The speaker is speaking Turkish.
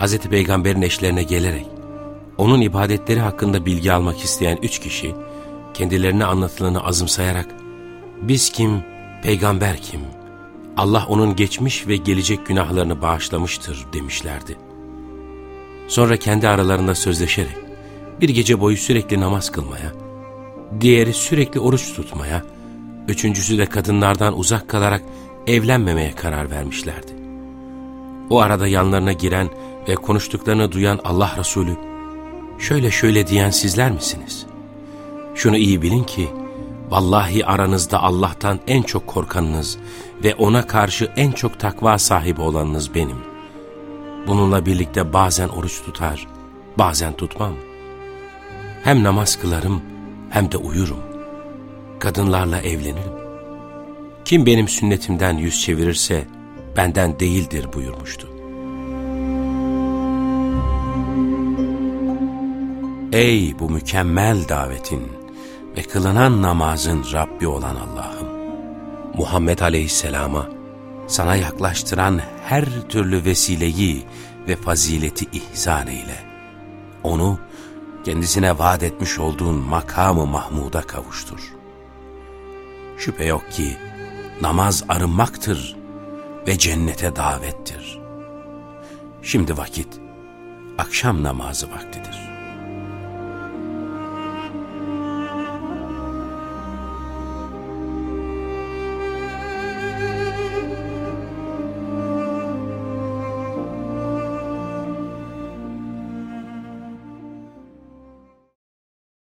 Hz. Peygamber'in eşlerine gelerek, onun ibadetleri hakkında bilgi almak isteyen üç kişi, kendilerine anlatılanı azımsayarak, biz kim, peygamber kim, Allah onun geçmiş ve gelecek günahlarını bağışlamıştır demişlerdi. Sonra kendi aralarında sözleşerek, bir gece boyu sürekli namaz kılmaya, diğeri sürekli oruç tutmaya, üçüncüsü de kadınlardan uzak kalarak evlenmemeye karar vermişlerdi. O arada yanlarına giren ve konuştuklarını duyan Allah Resulü, şöyle şöyle diyen sizler misiniz? Şunu iyi bilin ki, vallahi aranızda Allah'tan en çok korkanınız ve ona karşı en çok takva sahibi olanınız benim. Bununla birlikte bazen oruç tutar, bazen tutmam. Hem namaz kılarım hem de uyurum. Kadınlarla evlenirim. Kim benim sünnetimden yüz çevirirse benden değildir buyurmuştu. Ey bu mükemmel davetin ve kılınan namazın Rabbi olan Allah'ım! Muhammed Aleyhisselam'a sana yaklaştıran her türlü vesileyi ve fazileti ihsan eyle. Onu kendisine vaat etmiş olduğun makamı Mahmud'a kavuştur. Şüphe yok ki namaz arınmaktır ve cennete davettir. Şimdi vakit akşam namazı vaktidir.